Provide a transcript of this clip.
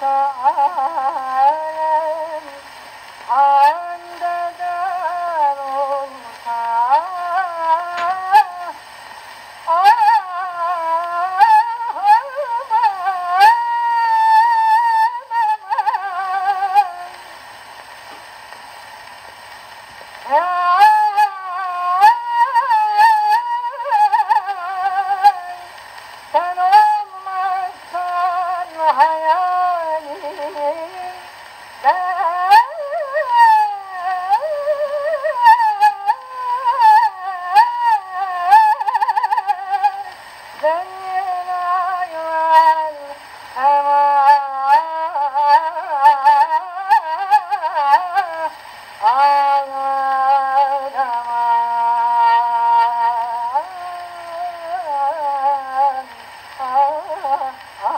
Ah! ah.